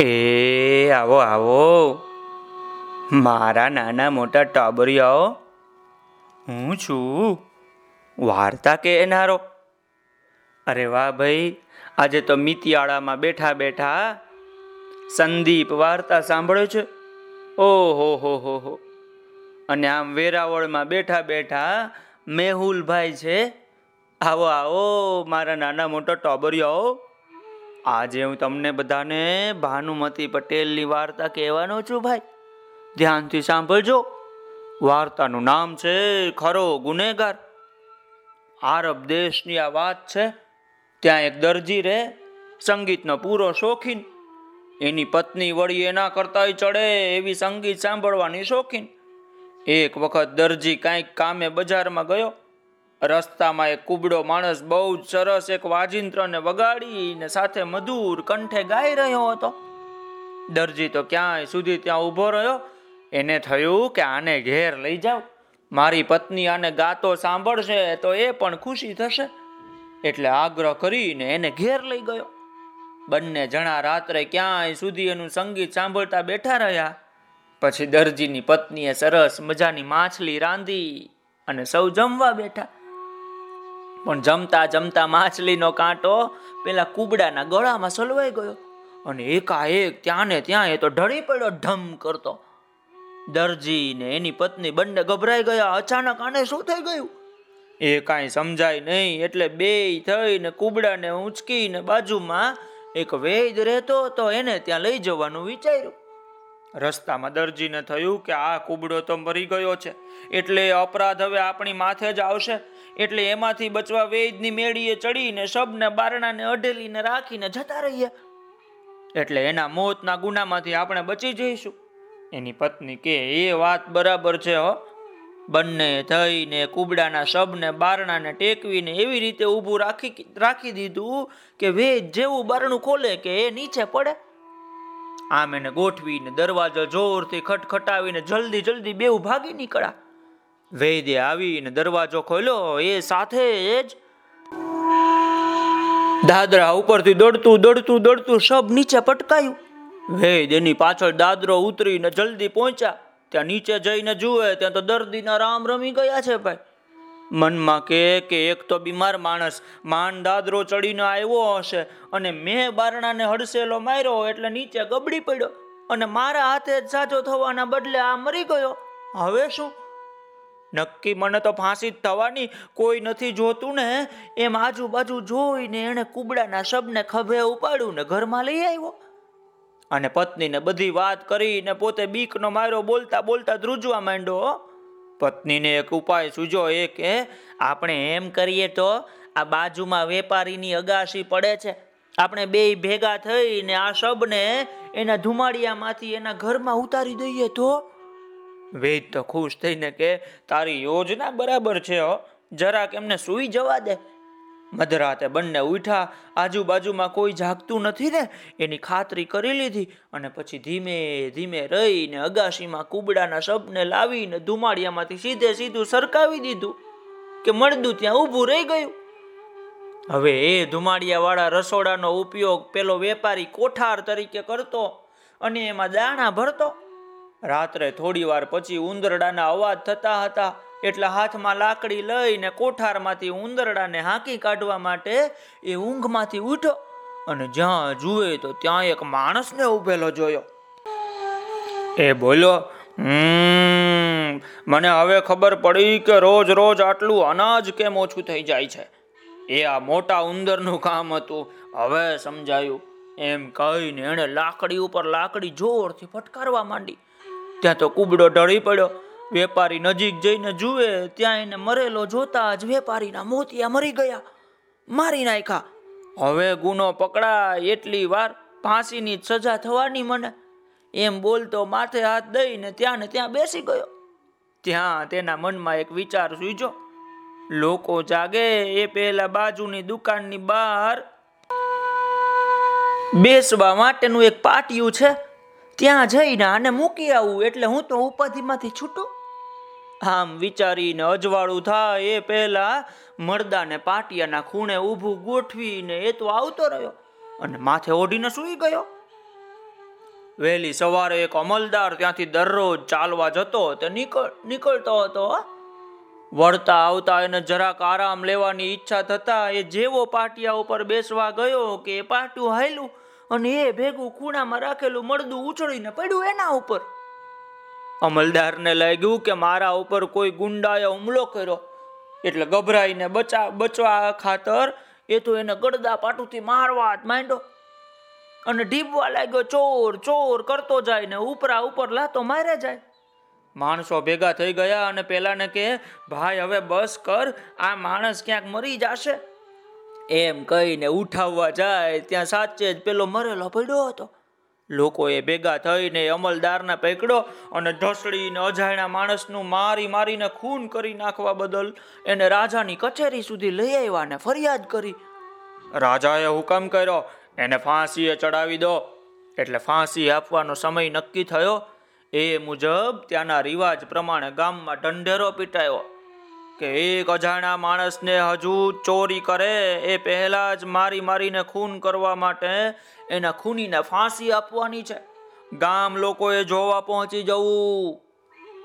એ આવો આવો. મારા નાના મોટા ટાબરિયાઓ, હું છું. વાર્તા કહેનારો. અરે વાહ ભાઈ, આજે તો મિતિયાળામાં બેઠા બેઠા સંદીપ વાર્તા સાંભળ્યો છે. ઓહો, હો હો હો. અને આમ વેરાવળમાં બેઠા બેઠા મેહુલભાઈ છે. આવો આવો, મારા નાના મોટા ટોબરિયાઓ. આજે હું તમને બધાને ભાનુમતી પટેલની વાર્તા કહેવાનો છું ભાઈ. ધ્યાનથી સાંભળજો. વાર્તાનું નામ છે ખરો ગુનેગાર. આરબ દેશની આ વાત છે. ત્યાં એક દરજી રહે સંગીતનો પૂરો શોખીન. એની પત્ની વળી એના કરતાંય ચડે એવી સંગીત સાંભળવાની શોખીન. એક વખત દરજી કાંઈક કામે બજારમાં ગયો. રસ્તામાં એક કુબડો માણસ બહુ જ સરસ એક વાજિંત્રને વગાડીને સાથે મધુર કંઠે ગાઈ રહ્યો હતો. દરજી તો ક્યાંય સુધી ત્યાં ઊભો રહ્યો? એને થયું કે આને ઘેર લઈ જાવ મારી પત્ની આને ગાતો સાંભળશે તો એ પણ ખુશી થશે. એટલે આગ્રહ કરીને એને ઘેર લઈ ગયો. બંને જણા રાત્રે ક્યાંય સુધી એનું સંગીત સાંભળતા બેઠા રહ્યા. પછી દરજીની પત્નીએ સરસ મજાની માછલી રાંધી અને સૌ જમવા બેઠા. પણ જમતા જમતા માછલીનો કાંટો પેલા કુબડાના ગળામાં સલવાઈ ગયો અને એકાએક ત્યાં ને ત્યાં એ તો ઢળી પડ્યો, ઢમ કરતો. દરજી ને એની પત્ની બંને ગભરાઈ ગયા. અચાનક આને શું થઈ ગયું? એ કાંઈ સમજાય નહીં, એટલે બે થઈને કુબડાને ઉંચકીને બાજુમાં એક વૈદ રહેતો તો એને ત્યાં લઈ જવાનું વિચાર્યું. રસ્તામાં દરજીને થયું કે આ કુબડો તો મરી ગયો છે. એટલે અપરાધ હવે આપણી માથે જ આવશે. એટલે એમાંથી બચવા વેદની મેળીએ ચડીને શબને, બારણાને અઢેલીને રાખીને જતા રહીએ. એટલે એના મોતના ગુનામાંથી આપણે બચી જઈશું. એની પત્ની કે, એ વાત બરાબર છે, હો. બંને થઈને કુબડાના શબને, બારણાને ટેકવીને એવી રીતે ઊભું રાખી રાખી દીધું કે વેદ જેવું બારણું ખોલે કે એ નીચે પડે. આમ એને ગોઠવીને દરવાજો જોરથી ખટખટાવીને જલ્દી જલ્દી બેઉ ભાગી નીકળ્યા. વૈદ્ય આવીને દરવાજો ખોલ્યો. એ સાથે જ દાદરા ઉપરથી દોડતું દોડતું દોડતું સબ નીચે પટકાયું. વૈદ્યની પાછળ દાદરો ઉતરીને જલ્દી પહોંચ્યા. ત્યાં નીચે જઈને જુએ, ત્યાં તો દર્દીના રામ રમી ગયા છે ભાઈ. મનમાં કે કે એક તો બીમાર માણસ, માન દાદરો ચડીને આવ્યો હશે અને મેં બારણાને હડસેલો માર્યો એટલે નીચે ગબડી પડ્યો અને મારા હાથે સાજો થવાના બદલે આ મરી ગયો. હવે શું? નક્કી મને તો ફાંસી થવાની કોઈ નથી જોતું ને. એમ આજુબાજુ જોઈને એણે કુબડાના શબને ખભે ઉપાડ્યું ને ઘરમાં લઈ આવ્યો. અને પત્નીને બધી વાત કરીને પોતે બીકનો માર્યો, બોલતા બોલતા ધ્રુજવા માંડ્યો પત્નીને એક ઉપાય સૂજો, એ કે આપણે એમ કરીએ તો આ બાજુમાં વેપારીની અગાશી પડે છે. આપણે બે ભેગા થઈને આ શબને એના ધુમાડિયામાંથી એના ઘરમાં ઉતારી દઈએ તો? વેદ તો ખુશ થઈને કે, તારી યોજના બરાબર છે, હો. જરાક એમને સૂઈ જવા દે. મધરાતે બંને ઉઠા આજુબાજુમાં કોઈ જાગતું નથી ને. એની ખાતરી કરી લીધી અને પછી ધીમે ધીમે રહીને અગાશીમાં કુબડાના શબને લાવીને ધુમાડિયામાંથી સીધે સીધું સરકાવી દીધું કે મળદું ત્યાં ઊભું રહી ગયું. હવે એ ધુમાડિયાવાળા રસોડાનો ઉપયોગ પેલો વેપારી કોઠાર તરીકે કરતો અને એમાં દાણા ભરતો. રાત્રે થોડી વાર પછી ઉંદરડાના અવાજ થતા હતા. એટલે હાથમાં લાકડી લઈને કોઠારમાંથી ઉંદરડાને હાંકી કાઢવા માટે એ ઊંઘમાંથી ઉઠ્યો અને જ્યાં જુએ તો ત્યાં એક માણસને ઉભેલો જોયો. એ બોલો "હમ, મને હવે ખબર પડી કે રોજ રોજ આટલું અનાજ કેમ ઓછું થઈ જાય છે? એ આ મોટા ઉંદરનું કામ હતું. હવે સમજાયું. એમ કહીને એણે લાકડી ઉપર લાકડી જોરથી ફટકારવા માંડી. ત્યાં તો કુબડો ઢળી પડ્યો. વેપારી નજીક જઈને જુએ, ત્યાં એને મરેલો જોતા જ વેપારીના મોતિયા મરી ગયા. મારી નાખ્યા. હવે ગુનો પકડાય એટલી વાર ફાંસીની જ સજા થવાની મને. એમ બોલતો માથે હાથ દઈને ત્યાં ત્યાં બેસી ગયો. ત્યાં તેના મનમાં એક વિચાર સૂજો લોકો જાગે એ પહેલા બાજુની દુકાનની બહાર. બેસવા માટેનું એક પાટિયું છે. ત્યાં જઈને આને મૂકી આવું, એટલે હું તો ઉપાધિમાંથી છૂટું. આમ વિચારીને અજવાળું થાય એ પહેલા મરદાને પાટિયાના ખૂણે ઊભું ગોઠવીને એ તો આવતો રહ્યો અને માથે ઓઢીને સૂઈ ગયો. વહેલી સવારે એક અમલદાર ત્યાંથી દરરોજ ચાલવા જતો તે નીકળ, નીકળતો હતો. વળતા આવતા એને જરાક આરામ લેવાની ઈચ્છા થતા એ જેવો પાટિયા ઉપર બેસવા ગયો કે એ પાટિયું હાયલું અને એ ભેગું ખૂણામાં રાખેલું મળદું ઉછળીને પડ્યું એના ઉપર. અમલદારને લાગ્યું કે મારા ઉપર કોઈ ગુંડાએ હુમલો કર્યો. એટલે ગભરાઈને બચા, બચવા ખાતર એ તો એને ગડદા પાટુથી મારવા માંડ્યો. અને ઢીબવા લાગ્યો, ચોર ચોર કરતો જાય ને ઉપરા ઉપર લાતો મારે જાય. માણસો ભેગા થઈ ગયા અને પેલાને કે, ભાઈ, હવે બસ કર, આ માણસ ક્યાંક મરી જશે. એમ કહીને ઉઠાવવા જાય, ત્યાં સાચે જ પેલો મરેલો પડ્યો હતો. લોકોએ ભેગા થઈને અમલદારને પેકડો અને ઢસડીને અજાણ્યા માણસનું મારી મારીને ખૂન કરી નાખવા બદલ એને રાજાની કચેરી સુધી લઈ આવ્યા ને ફરિયાદ કરી. રાજાએ હુકમ કર્યો, એને ફાંસીએ ચડાવી દો. એટલે ફાંસી આપવાનો સમય નક્કી થયો. એ મુજબ ત્યાંના રિવાજ પ્રમાણે ગામમાં ઢંઢેરો પીટાયો. કે એક અજાણ્યા માણસને હજુ ચોરી કરે, એ પહેલા જ મારી મારીને ખૂન કરવા માટે એના ખૂનીને ફાંસી આપવાની છે. ગામ લોકોએ જોવા પહોંચી જવું.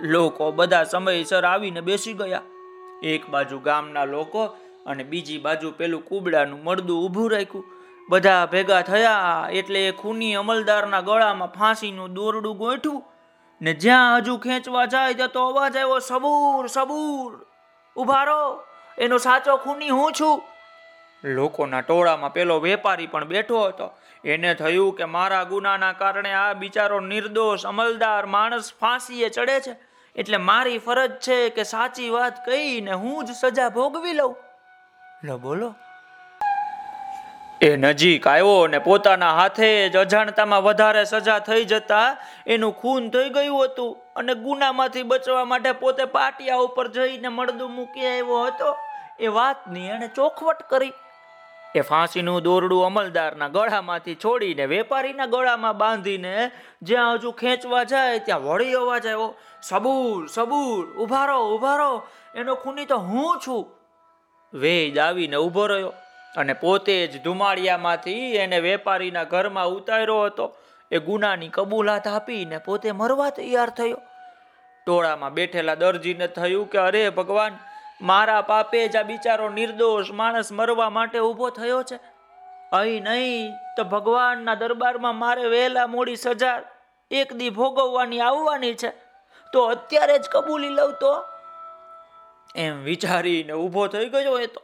લોકો બધા સમયસર આવીને બેસી ગયા. એક બાજુ ગામના લોકો અને બીજી બાજુ પેલું કુબડાનું મળદું ઊભું રાખ્યું. બધા ભેગા થયા એટલે એ ખૂની અમલદારના ગળામાં ફાંસીનું દોરડું ગોઠવું ને જ્યાં હજુ ખેંચવા જાય ત્યાં તો અવાજ આવ્યો, સબૂર સબૂર. ઊભા રહો. એનો સાચો ખૂની હું છું. લોકોના ટોળામાં પેલો વેપારી પણ બેઠો હતો. એને થયું કે મારા ગુનાના કારણે આ બિચારો નિર્દોષ, અમલદાર માણસ ફાંસીએ ચડે છે. એટલે મારી ફરજ છે કે સાચી વાત કહીને હું જ સજા ભોગવી લઉં. લો, બોલો. એ નજીક આવ્યો ને પોતાના હાથે જ અજાણતામાં વધારે સજા થઈ જતા એનું ખૂન થઈ ગયું હતું અને ગુનામાંથી બચવા માટે પોતે પાટિયા ઉપર જઈને મળદું મૂકી આવ્યો હતો. એ વાતની એને ચોખવટ કરી. એ ફાંસીનું દોરડું અમલદારના ગળામાંથી છોડીને વેપારીના ગળામાં બાંધીને જ્યાં હજુ ખેંચવા જાય ત્યાં વળી અવાજ આવ્યો, સબૂર સબૂર ઉભારો રહો, ઊભા રહો, એનો ખૂની તો હું છું. વેદ આવીને ઊભો રહ્યો. અને પોતે જ ધુમાડિયામાંથી એને વેપારીના ઘરમાં ઉતાર્યો હતો. એ ગુનાની કબૂલાત આપીને પોતે મરવા તૈયાર થયો. ટોળામાં બેઠેલા દરજીને થયું કે, અરે ભગવાન, મારા પાપે જ આ બિચારો નિર્દોષ માણસ મરવા માટે ઊભો થયો છે. અહીં નહીં, તો ભગવાનના દરબારમાં મારે વહેલા મોડી સજા એક દી ભોગવવાની આવવાની છે. તો અત્યારે જ કબૂલી લઉં તો? એમ વિચારીને ઊભો થઈ ગયો એ તો.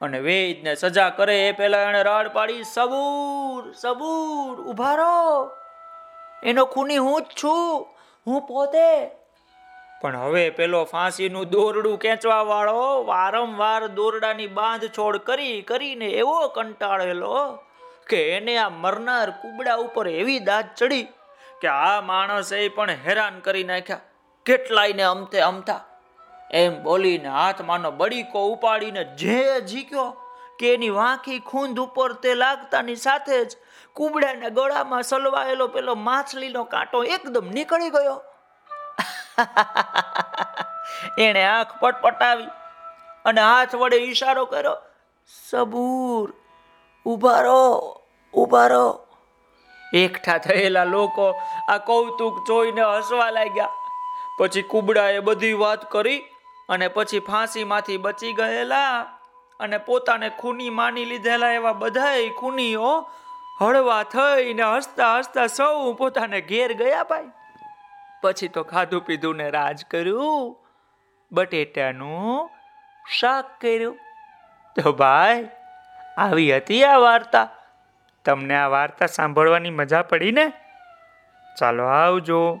અને વેદને સજા કરે એ પહેલા એને રાડ પાડી, સબૂર સબૂર ઊભા રહો. એનો ખૂની હું જ છું, હું પોતે. પણ હવે પેલો ફાંસીનું દોરડું ખેંચવા વાળો વારંવાર દોરડાની બાંધછોડ કરી, કરીને એવો કંટાળેલો કે એને આ મરનાર કુબડા ઉપર એવી દાંત ચડી કે આ માણસે પણ હેરાન કરી નાખ્યા. કેટલાયને અમથે અમથા એમ બોલીને હાથમાંનો બળીકો ઉપાડીને જે ઝીક્યો કે એની વાંખી ખૂંદ ઉપર તે લાગતાની સાથે જ કુબડાના ગળામાં સલવાયેલો પેલો માછલીનો કાંટો એકદમ નીકળી ગયો. એણે આંખ પટપટાવી અને હાથ વડે ઈશારો કર્યો, સબૂર ઊભા રહો ઊભા રહો એકઠા થયેલા લોકો આ કૌતુક જોઈને હસવા લાગ્યા. પછી કુબડાએ બધી વાત કરી અને પછી ફાંસીમાંથી બચી ગયેલા અને પોતાને ખૂની માની લીધેલા એવા બધાય ખૂનીઓ હળવા થઈને હસતા હસતા સૌ પોતાને ઘેર ગયા ભાઈ. પછી તો ખાધું પીધું ને રાજ કર્યું, બટેટાનું શાક કર્યું. તો ભાઈ, આવી હતી આ વાર્તા. તમને આ વાર્તા સાંભળવાની મજા પડી ને? ચાલો આવજો.